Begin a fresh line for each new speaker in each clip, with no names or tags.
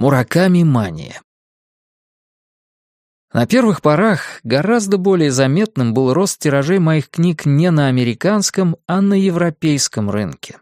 Мураками мания. На первых порах гораздо более заметным был рост тиражей моих книг не на американском, а на европейском рынке.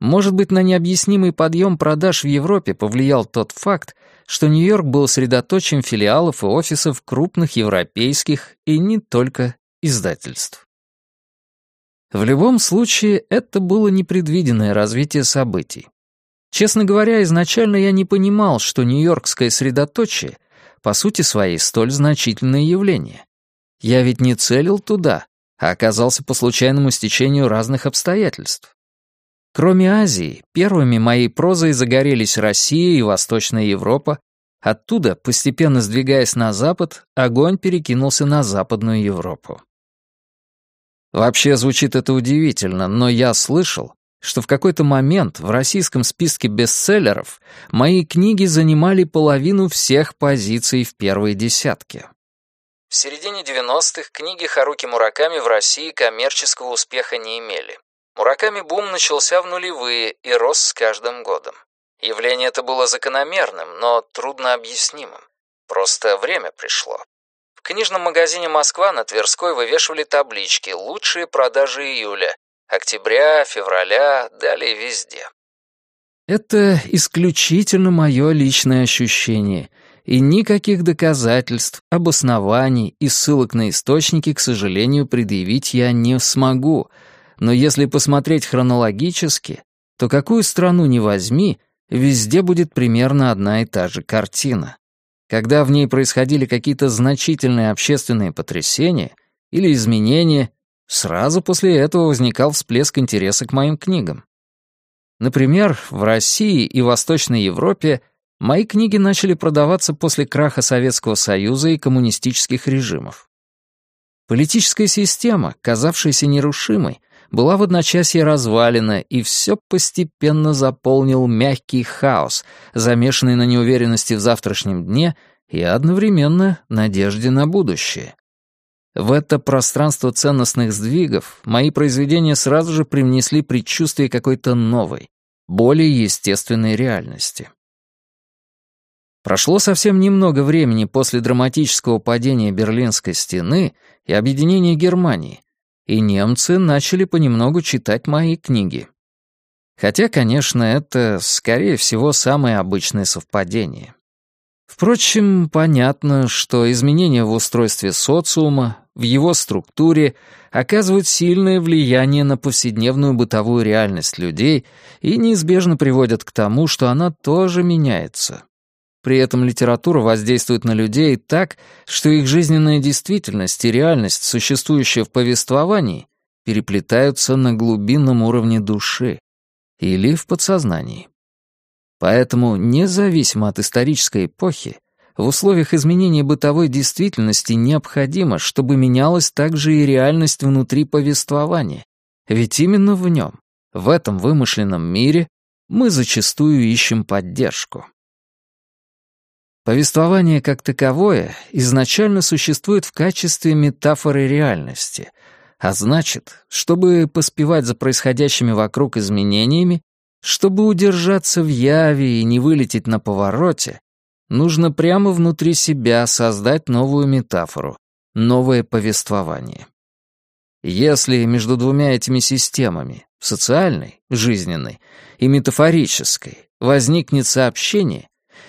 Может быть, на необъяснимый подъем продаж в Европе повлиял тот факт, что Нью-Йорк был средоточием филиалов и офисов крупных европейских и не только издательств. В любом случае, это было непредвиденное развитие событий. Честно говоря, изначально я не понимал, что нью-йоркское средоточие по сути своей столь значительное явление. Я ведь не целил туда, а оказался по случайному стечению разных обстоятельств. Кроме Азии, первыми моей прозой загорелись Россия и Восточная Европа, оттуда, постепенно сдвигаясь на запад, огонь перекинулся на Западную Европу. Вообще звучит это удивительно, но я слышал, что в какой-то момент в российском списке бестселлеров мои книги занимали половину всех позиций в первой десятке. В середине 90-х книги Харуки Мураками в России коммерческого успеха не имели. Мураками бум начался в нулевые и рос с каждым годом. Явление это было закономерным, но трудно объяснимым. Просто время пришло. В книжном магазине «Москва» на Тверской вывешивали таблички «Лучшие продажи июля», Октября, февраля, далее везде. Это исключительно мое личное ощущение, и никаких доказательств, обоснований и ссылок на источники, к сожалению, предъявить я не смогу, но если посмотреть хронологически, то какую страну ни возьми, везде будет примерно одна и та же картина. Когда в ней происходили какие-то значительные общественные потрясения или изменения, Сразу после этого возникал всплеск интереса к моим книгам. Например, в России и Восточной Европе мои книги начали продаваться после краха Советского Союза и коммунистических режимов. Политическая система, казавшаяся нерушимой, была в одночасье развалена, и все постепенно заполнил мягкий хаос, замешанный на неуверенности в завтрашнем дне и одновременно надежде на будущее. В это пространство ценностных сдвигов мои произведения сразу же привнесли предчувствие какой-то новой, более естественной реальности. Прошло совсем немного времени после драматического падения Берлинской стены и объединения Германии, и немцы начали понемногу читать мои книги. Хотя, конечно, это, скорее всего, самое обычное совпадение. Впрочем, понятно, что изменения в устройстве социума, в его структуре оказывают сильное влияние на повседневную бытовую реальность людей и неизбежно приводят к тому, что она тоже меняется. При этом литература воздействует на людей так, что их жизненная действительность и реальность, существующая в повествовании, переплетаются на глубинном уровне души или в подсознании. Поэтому, независимо от исторической эпохи, в условиях изменения бытовой действительности необходимо, чтобы менялась также и реальность внутри повествования. Ведь именно в нем, в этом вымышленном мире, мы зачастую ищем поддержку. Повествование как таковое изначально существует в качестве метафоры реальности, а значит, чтобы поспевать за происходящими вокруг изменениями, чтобы удержаться в яве и не вылететь на повороте, Нужно прямо внутри себя создать новую метафору, новое повествование. Если между двумя этими системами, социальной, жизненной, и метафорической, возникнет сообщение,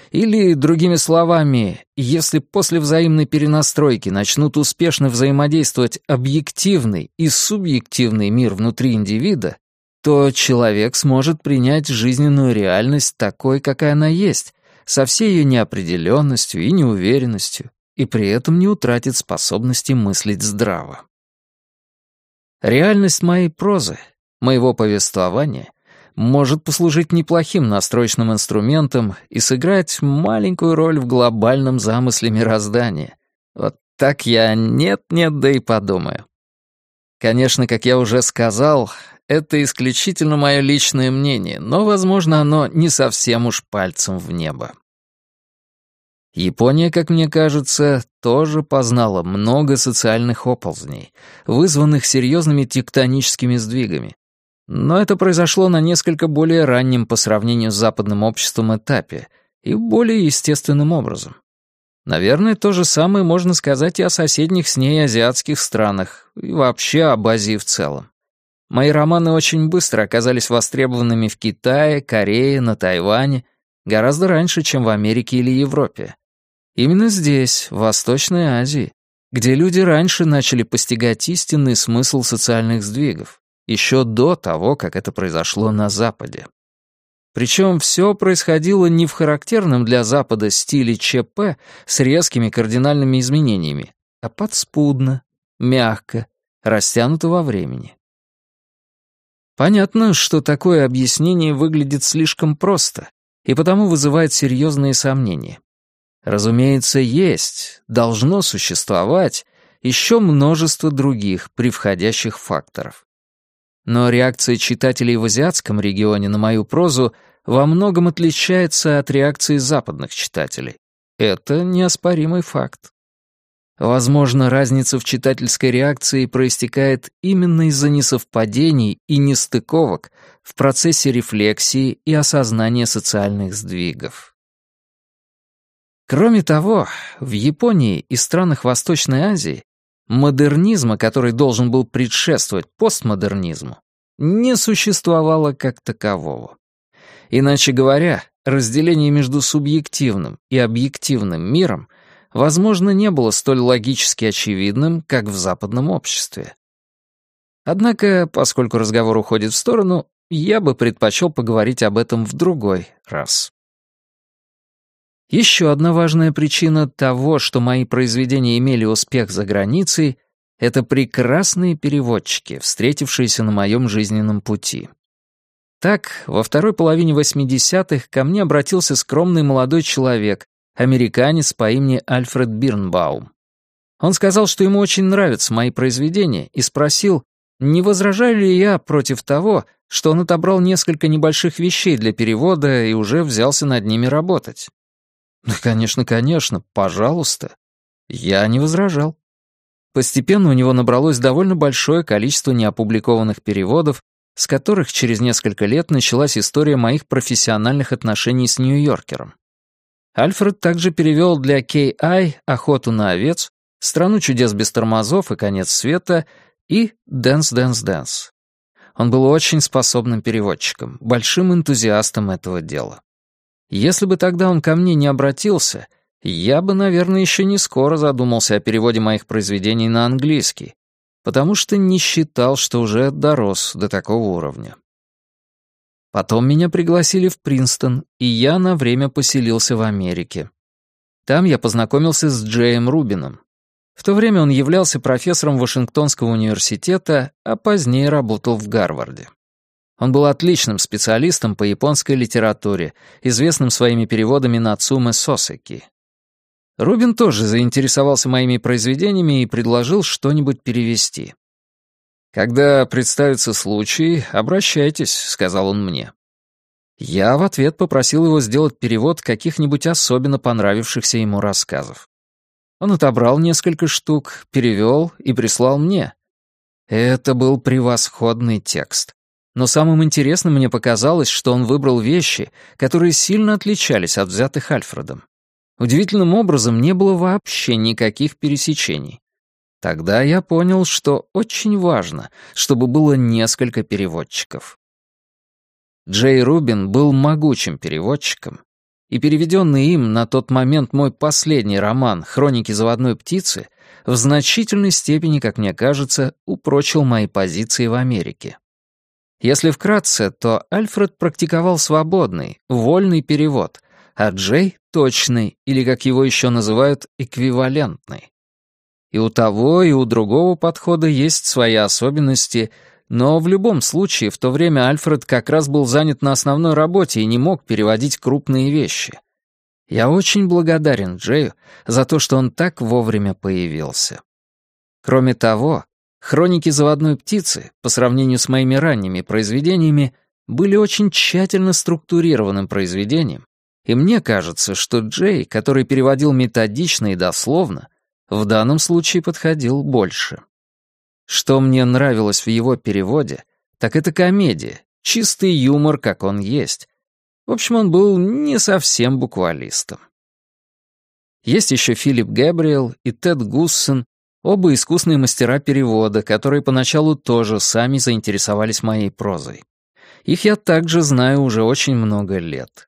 или, другими словами, если после взаимной перенастройки начнут успешно взаимодействовать объективный и субъективный мир внутри индивида, то человек сможет принять жизненную реальность такой, какая она есть, со всей ее неопределенностью и неуверенностью, и при этом не утратит способности мыслить здраво. Реальность моей прозы, моего повествования, может послужить неплохим настроечным инструментом и сыграть маленькую роль в глобальном замысле мироздания. Вот так я нет-нет, да и подумаю. Конечно, как я уже сказал, это исключительно мое личное мнение, но, возможно, оно не совсем уж пальцем в небо. Япония, как мне кажется, тоже познала много социальных оползней, вызванных серьезными тектоническими сдвигами. Но это произошло на несколько более раннем по сравнению с западным обществом этапе, И более естественным образом. Наверное, то же самое можно сказать и о соседних с ней азиатских странах, и вообще об Азии в целом. Мои романы очень быстро оказались востребованными в Китае, Корее, на Тайване, гораздо раньше, чем в Америке или Европе. Именно здесь, в Восточной Азии, где люди раньше начали постигать истинный смысл социальных сдвигов, еще до того, как это произошло на Западе. Причем все происходило не в характерном для Запада стиле ЧП с резкими кардинальными изменениями, а подспудно, мягко, растянуто во времени. Понятно, что такое объяснение выглядит слишком просто и потому вызывает серьезные сомнения. Разумеется, есть, должно существовать еще множество других превходящих факторов. Но реакция читателей в азиатском регионе на мою прозу во многом отличается от реакции западных читателей. Это неоспоримый факт. Возможно, разница в читательской реакции проистекает именно из-за несовпадений и нестыковок в процессе рефлексии и осознания социальных сдвигов. Кроме того, в Японии и странах Восточной Азии модернизма, который должен был предшествовать постмодернизму, не существовало как такового. Иначе говоря, разделение между субъективным и объективным миром, возможно, не было столь логически очевидным, как в западном обществе. Однако, поскольку разговор уходит в сторону, я бы предпочел поговорить об этом в другой раз. Еще одна важная причина того, что мои произведения имели успех за границей, это прекрасные переводчики, встретившиеся на моем жизненном пути. Так, во второй половине 80-х ко мне обратился скромный молодой человек, американец по имени Альфред Бирнбаум. Он сказал, что ему очень нравятся мои произведения, и спросил, не возражаю ли я против того, что он отобрал несколько небольших вещей для перевода и уже взялся над ними работать. Да, конечно, конечно, пожалуйста. Я не возражал. Постепенно у него набралось довольно большое количество неопубликованных переводов, с которых через несколько лет началась история моих профессиональных отношений с Нью-Йоркером. Альфред также перевел для K.I. «Охоту на овец», «Страну чудес без тормозов» и «Конец света» и «Дэнс, дэнс, дэнс». Он был очень способным переводчиком, большим энтузиастом этого дела. Если бы тогда он ко мне не обратился, я бы, наверное, еще не скоро задумался о переводе моих произведений на английский, потому что не считал, что уже дорос до такого уровня. Потом меня пригласили в Принстон, и я на время поселился в Америке. Там я познакомился с Джеем Рубином. В то время он являлся профессором Вашингтонского университета, а позднее работал в Гарварде. Он был отличным специалистом по японской литературе, известным своими переводами Нацумэ Сосеки. Рубин тоже заинтересовался моими произведениями и предложил что-нибудь перевести. «Когда представится случай, обращайтесь», — сказал он мне. Я в ответ попросил его сделать перевод каких-нибудь особенно понравившихся ему рассказов. Он отобрал несколько штук, перевел и прислал мне. Это был превосходный текст. Но самым интересным мне показалось, что он выбрал вещи, которые сильно отличались от взятых Альфредом. Удивительным образом не было вообще никаких пересечений. Тогда я понял, что очень важно, чтобы было несколько переводчиков. Джей Рубин был могучим переводчиком, и переведенный им на тот момент мой последний роман «Хроники заводной птицы» в значительной степени, как мне кажется, упрочил мои позиции в Америке. Если вкратце, то Альфред практиковал свободный, вольный перевод, а Джей — точный, или, как его еще называют, эквивалентный. И у того, и у другого подхода есть свои особенности, но в любом случае в то время Альфред как раз был занят на основной работе и не мог переводить крупные вещи. Я очень благодарен Джею за то, что он так вовремя появился. Кроме того, Хроники заводной птицы, по сравнению с моими ранними произведениями, были очень тщательно структурированным произведением, и мне кажется, что Джей, который переводил методично и дословно, в данном случае подходил больше. Что мне нравилось в его переводе, так это комедия, чистый юмор, как он есть. В общем, он был не совсем буквалистом. Есть еще Филипп Гэбриэл и Тед Гуссен, оба искусные мастера перевода, которые поначалу тоже сами заинтересовались моей прозой. Их я также знаю уже очень много лет.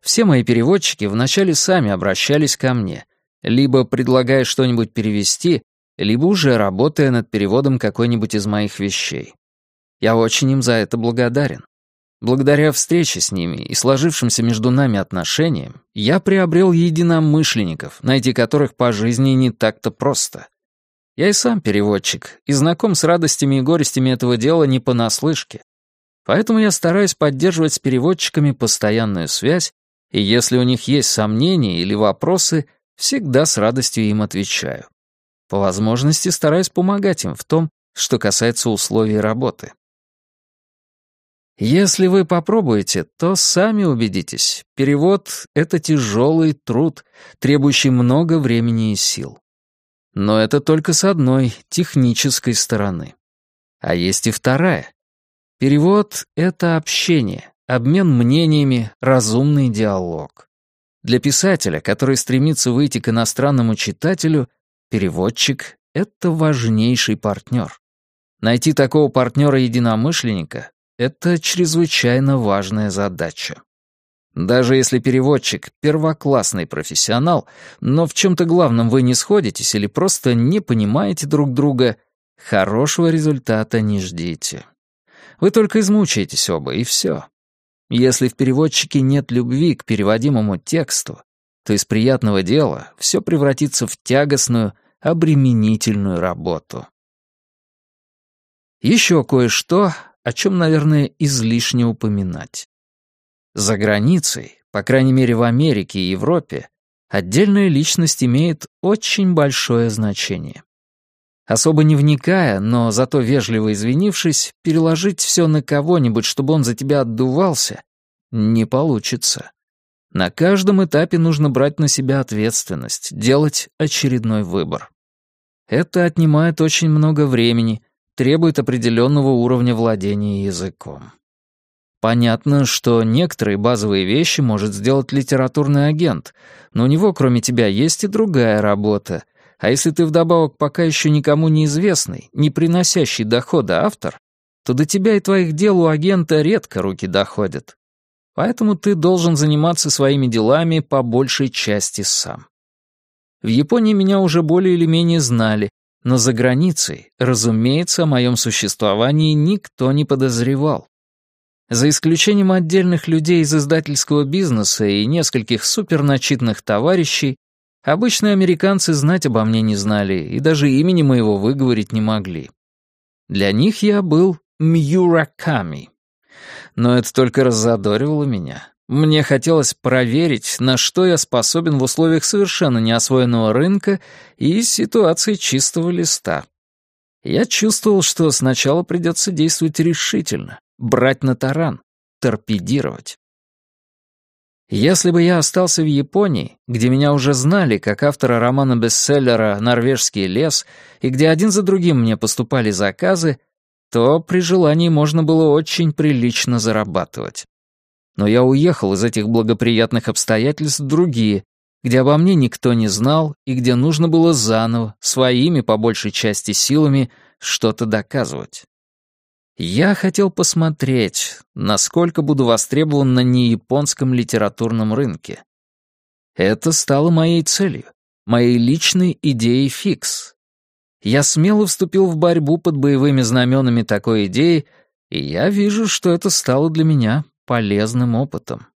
Все мои переводчики вначале сами обращались ко мне, либо предлагая что-нибудь перевести, либо уже работая над переводом какой-нибудь из моих вещей. Я очень им за это благодарен. Благодаря встрече с ними и сложившимся между нами отношениям, я приобрел единомышленников, найти которых по жизни не так-то просто. Я и сам переводчик, и знаком с радостями и горестями этого дела не понаслышке. Поэтому я стараюсь поддерживать с переводчиками постоянную связь, и если у них есть сомнения или вопросы, всегда с радостью им отвечаю. По возможности стараюсь помогать им в том, что касается условий работы. Если вы попробуете, то сами убедитесь, перевод — это тяжелый труд, требующий много времени и сил. Но это только с одной, технической стороны. А есть и вторая. Перевод — это общение, обмен мнениями, разумный диалог. Для писателя, который стремится выйти к иностранному читателю, переводчик — это важнейший партнер. Найти такого партнера-единомышленника это чрезвычайно важная задача. Даже если переводчик — первоклассный профессионал, но в чем-то главном вы не сходитесь или просто не понимаете друг друга, хорошего результата не ждите. Вы только измучаетесь оба, и все. Если в переводчике нет любви к переводимому тексту, то из приятного дела все превратится в тягостную, обременительную работу. Еще кое-что о чем, наверное, излишне упоминать. За границей, по крайней мере в Америке и Европе, отдельная личность имеет очень большое значение. Особо не вникая, но зато вежливо извинившись, переложить все на кого-нибудь, чтобы он за тебя отдувался, не получится. На каждом этапе нужно брать на себя ответственность, делать очередной выбор. Это отнимает очень много времени, требует определенного уровня владения языком. Понятно, что некоторые базовые вещи может сделать литературный агент, но у него, кроме тебя, есть и другая работа. А если ты вдобавок пока еще никому неизвестный, не приносящий дохода автор, то до тебя и твоих дел у агента редко руки доходят. Поэтому ты должен заниматься своими делами по большей части сам. В Японии меня уже более или менее знали, но за границей, разумеется, о моем существовании никто не подозревал. За исключением отдельных людей из издательского бизнеса и нескольких суперначитанных товарищей, обычные американцы знать обо мне не знали и даже имени моего выговорить не могли. Для них я был Мьюраками. Но это только раззадоривало меня. Мне хотелось проверить, на что я способен в условиях совершенно неосвоенного рынка и ситуации чистого листа. Я чувствовал, что сначала придется действовать решительно, брать на таран, торпедировать. Если бы я остался в Японии, где меня уже знали как автора романа-бестселлера «Норвежский лес» и где один за другим мне поступали заказы, то при желании можно было очень прилично зарабатывать. Но я уехал из этих благоприятных обстоятельств в другие, где обо мне никто не знал и где нужно было заново, своими по большей части силами, что-то доказывать. Я хотел посмотреть, насколько буду востребован на неяпонском литературном рынке. Это стало моей целью, моей личной идеей фикс. Я смело вступил в борьбу под боевыми знаменами такой идеи, и я вижу, что это стало для меня полезным опытом.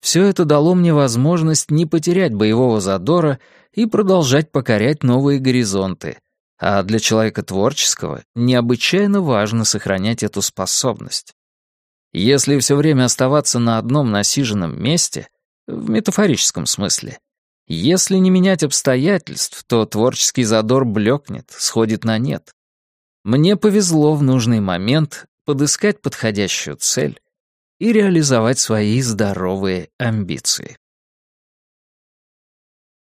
Все это дало мне возможность не потерять боевого задора и продолжать покорять новые горизонты, а для человека творческого необычайно важно сохранять эту способность. Если все время оставаться на одном насиженном месте, в метафорическом смысле, если не менять обстоятельств, то творческий задор блекнет, сходит на нет. Мне повезло в нужный момент подыскать подходящую цель и реализовать свои здоровые амбиции.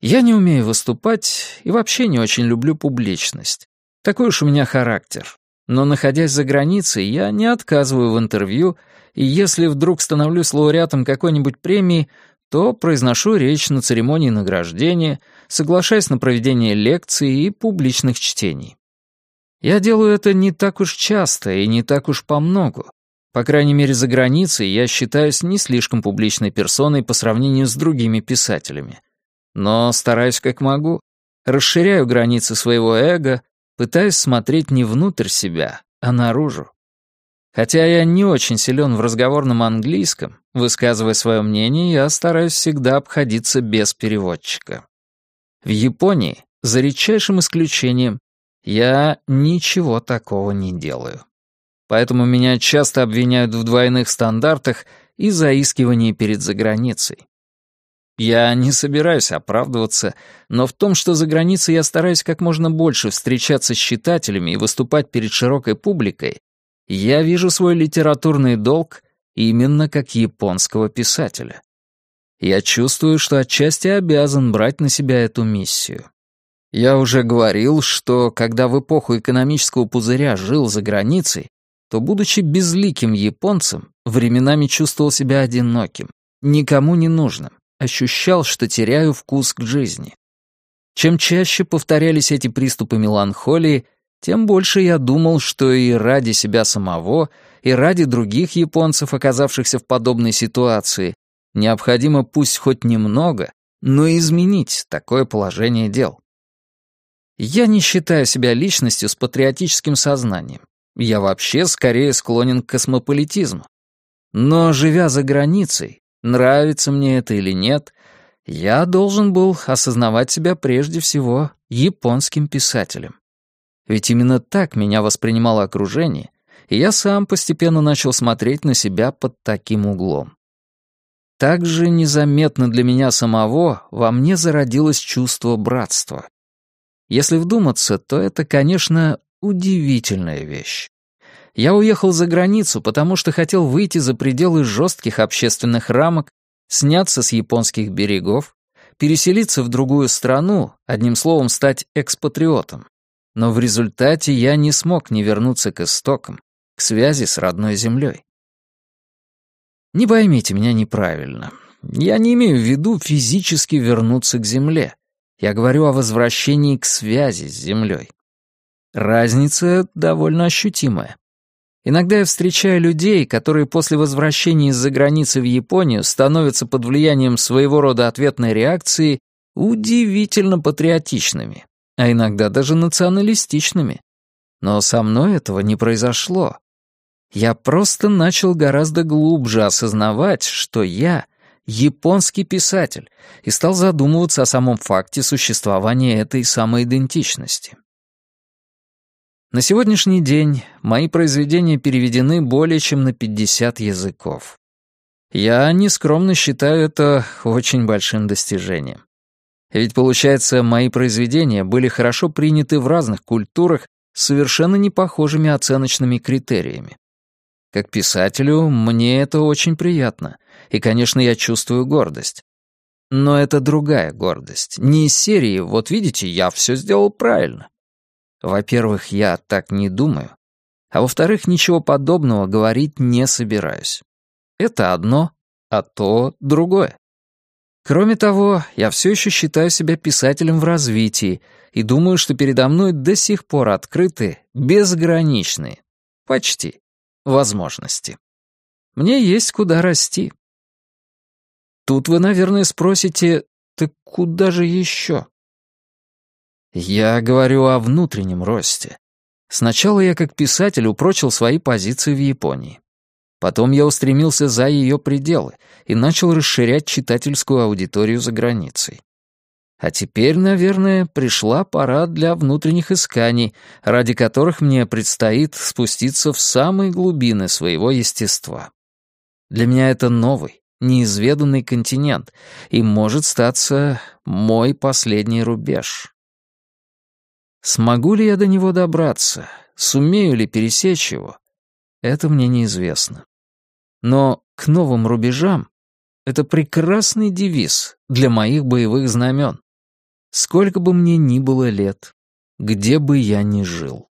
Я не умею выступать и вообще не очень люблю публичность. Такой уж у меня характер. Но, находясь за границей, я не отказываю в интервью и если вдруг становлюсь лауреатом какой-нибудь премии, то произношу речь на церемонии награждения, соглашаясь на проведение лекций и публичных чтений. Я делаю это не так уж часто и не так уж по многу. По крайней мере, за границей я считаюсь не слишком публичной персоной по сравнению с другими писателями. Но стараюсь как могу, расширяю границы своего эго, пытаюсь смотреть не внутрь себя, а наружу. Хотя я не очень силен в разговорном английском, высказывая свое мнение, я стараюсь всегда обходиться без переводчика. В Японии, за редчайшим исключением, я ничего такого не делаю. Поэтому меня часто обвиняют в двойных стандартах и заискивании перед заграницей. Я не собираюсь оправдываться, но в том, что за границей я стараюсь как можно больше встречаться с читателями и выступать перед широкой публикой, я вижу свой литературный долг именно как японского писателя. Я чувствую, что отчасти обязан брать на себя эту миссию. Я уже говорил, что когда в эпоху экономического пузыря жил за границей, то, будучи безликим японцем, временами чувствовал себя одиноким, никому не нужным, ощущал, что теряю вкус к жизни. Чем чаще повторялись эти приступы меланхолии, тем больше я думал, что и ради себя самого, и ради других японцев, оказавшихся в подобной ситуации, необходимо пусть хоть немного, но изменить такое положение дел. Я не считаю себя личностью с патриотическим сознанием. Я вообще скорее склонен к космополитизму. Но, живя за границей, нравится мне это или нет, я должен был осознавать себя прежде всего японским писателем. Ведь именно так меня воспринимало окружение, и я сам постепенно начал смотреть на себя под таким углом. Также незаметно для меня самого во мне зародилось чувство братства. Если вдуматься, то это, конечно, удивительная вещь. Я уехал за границу, потому что хотел выйти за пределы жестких общественных рамок, сняться с японских берегов, переселиться в другую страну, одним словом, стать экспатриотом. Но в результате я не смог не вернуться к истокам, к связи с родной землей. Не поймите меня неправильно. Я не имею в виду физически вернуться к земле. Я говорю о возвращении к связи с землей. Разница довольно ощутимая. Иногда я встречаю людей, которые после возвращения из-за границы в Японию становятся под влиянием своего рода ответной реакции удивительно патриотичными а иногда даже националистичными. Но со мной этого не произошло. Я просто начал гораздо глубже осознавать, что я — японский писатель, и стал задумываться о самом факте существования этой самоидентичности. На сегодняшний день мои произведения переведены более чем на 50 языков. Я нескромно считаю это очень большим достижением. Ведь, получается, мои произведения были хорошо приняты в разных культурах с совершенно не похожими оценочными критериями. Как писателю мне это очень приятно, и, конечно, я чувствую гордость. Но это другая гордость, не из серии «Вот видите, я все сделал правильно». Во-первых, я так не думаю, а во-вторых, ничего подобного говорить не собираюсь. Это одно, а то другое. Кроме того, я все еще считаю себя писателем в развитии и думаю, что передо мной до сих пор открыты безграничные, почти, возможности. Мне есть куда расти. Тут вы, наверное, спросите, так куда же еще? Я говорю о внутреннем росте. Сначала я как писатель упрочил свои позиции в Японии. Потом я устремился за ее пределы и начал расширять читательскую аудиторию за границей. А теперь, наверное, пришла пора для внутренних исканий, ради которых мне предстоит спуститься в самые глубины своего естества. Для меня это новый, неизведанный континент, и может статься мой последний рубеж. Смогу ли я до него добраться? Сумею ли пересечь его? Это мне неизвестно. Но к новым рубежам — это прекрасный девиз для моих боевых знамен. Сколько бы мне ни было лет, где бы я ни жил.